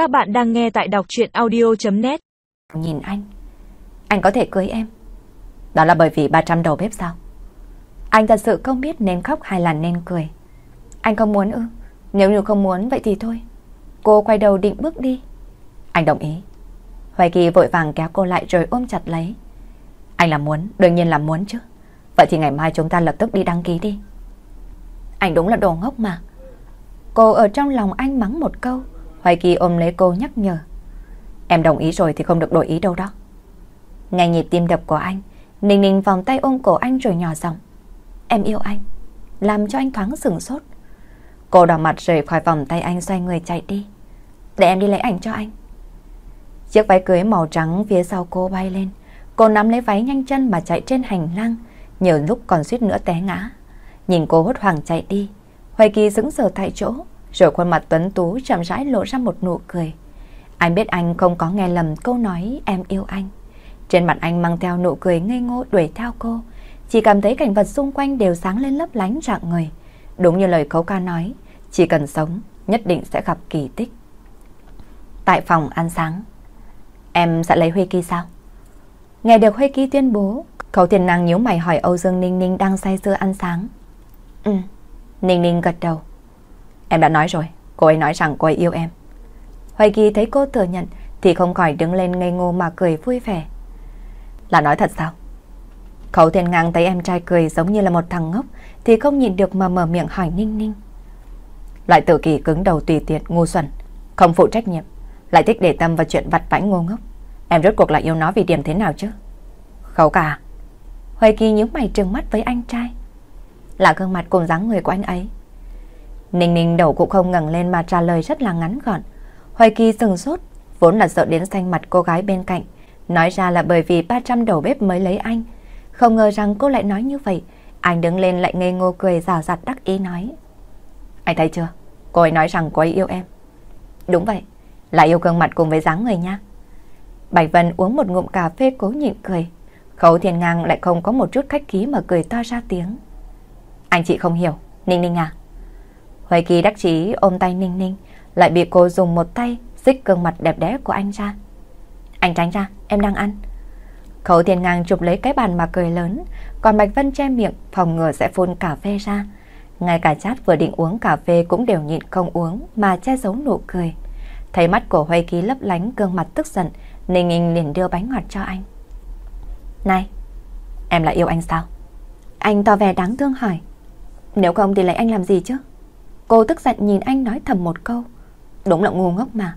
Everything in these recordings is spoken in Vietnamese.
Các bạn đang nghe tại đọc chuyện audio.net Nhìn anh, anh có thể cưới em. Đó là bởi vì 300 đầu bếp sao? Anh thật sự không biết nên khóc hay là nên cười. Anh không muốn ư? Nếu như không muốn vậy thì thôi. Cô quay đầu định bước đi. Anh đồng ý. Hoài Kỳ vội vàng kéo cô lại rồi ôm chặt lấy. Anh là muốn, đương nhiên là muốn chứ. Vậy thì ngày mai chúng ta lập tức đi đăng ký đi. Anh đúng là đồ ngốc mà. Cô ở trong lòng anh mắng một câu. Hoài Kỳ ôm lấy cô nhắc nhở. Em đồng ý rồi thì không được đổi ý đâu đó. Nghe nhịp tim đập của anh, Ninh Ninh vòng tay ôm cổ anh rồi nhỏ giọng. Em yêu anh, làm cho anh thoáng sừng sốt. Cô đỏ mặt rời khỏi vòng tay anh xoay người chạy đi. Để em đi lấy ảnh cho anh. Chiếc váy cưới màu trắng phía sau cô bay lên. Cô nắm lấy váy nhanh chân mà chạy trên hành lang, nhiều lúc còn suýt nữa té ngã. Nhìn cô hốt hoảng chạy đi, Hoài Kỳ dững sờ tại chỗ, rồi khuôn mặt tuấn tú chậm rãi lộ ra một nụ cười. Anh biết anh không có nghe lầm câu nói em yêu anh. Trên mặt anh mang theo nụ cười ngây ngô đuổi theo cô, chỉ cảm thấy cảnh vật xung quanh đều sáng lên lấp lánh rạng người. Đúng như lời khấu ca nói, chỉ cần sống, nhất định sẽ gặp kỳ tích. Tại phòng ăn sáng, em sẽ lấy Huy Kỳ sao? Nghe được Huy Kỳ tuyên bố, khấu thiền nàng nhíu mày hỏi Âu Dương Ninh Ninh đang say sưa ăn sáng. Ừ, Ninh Ninh gật đầu. Em đã nói rồi, cô ấy nói rằng cô ấy yêu em. Hoài Kỳ thấy cô thừa nhận thì không khỏi đứng lên ngây ngô mà cười vui vẻ. Là nói thật sao? Khấu thiên ngang thấy em trai cười giống như là một thằng ngốc thì không nhìn được mà mở miệng hỏi ninh ninh. Loại tự kỳ cứng đầu tùy tiện ngu xuẩn, không phụ trách nhiệm, lại thích để tâm vào chuyện vặt vãnh ngu ngốc. Em rốt cuộc lại yêu nó vì điểm thế nào chứ? Khấu cả. Hoài Kỳ nhíu mày trừng mắt với anh trai. Là gương mặt cùng dáng người của anh ấy. Ninh ninh đầu cũng không ngẩng lên mà trả lời rất là ngắn gọn. Hoài Kỳ sừng sốt, vốn là sợ đến xanh mặt cô gái bên cạnh. Nói ra là bởi vì 300 đầu bếp mới lấy anh. Không ngờ rằng cô lại nói như vậy. Anh đứng lên lại ngây ngô cười rào rạt đắc ý nói. Anh thấy chưa? Cô ấy nói rằng cô ấy yêu em. Đúng vậy, là yêu gương mặt cùng với dáng người nha. Bạch Vân uống một ngụm cà phê cố nhịn cười. Khấu Thiên Ngang lại không có một chút khách khí mà cười to ra tiếng. Anh chị không hiểu, Ninh Ninh à. Huệ Kỳ đắc chí ôm tay Ninh Ninh, lại bị cô dùng một tay xích gương mặt đẹp đẽ của anh ra. Anh tránh ra, em đang ăn. Khấu Thiên Ngang chụp lấy cái bàn mà cười lớn, còn Bạch Vân che miệng phòng ngừa sẽ phun cà phê ra. Ngay cả chát vừa định uống cà phê cũng đều nhịn không uống mà che giấu nụ cười. Thấy mắt của Huệ Kỳ lấp lánh gương mặt tức giận, Ninh Ninh liền đưa bánh ngọt cho anh. Này, em lại yêu anh sao? Anh tỏ vẻ đáng thương hỏi. Nếu không thì lấy anh làm gì chứ? Cô tức giận nhìn anh nói thầm một câu. Đúng là ngu ngốc mà.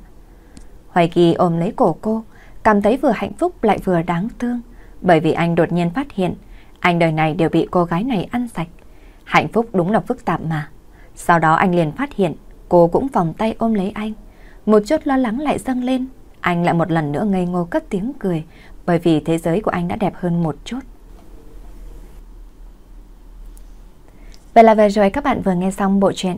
Hoài Kỳ ôm lấy cổ cô, cảm thấy vừa hạnh phúc lại vừa đáng thương. Bởi vì anh đột nhiên phát hiện, anh đời này đều bị cô gái này ăn sạch. Hạnh phúc đúng là phức tạp mà. Sau đó anh liền phát hiện, cô cũng vòng tay ôm lấy anh. Một chút lo lắng lại dâng lên, anh lại một lần nữa ngây ngô cất tiếng cười, bởi vì thế giới của anh đã đẹp hơn một chút. Vậy là về rồi các bạn vừa nghe xong bộ truyện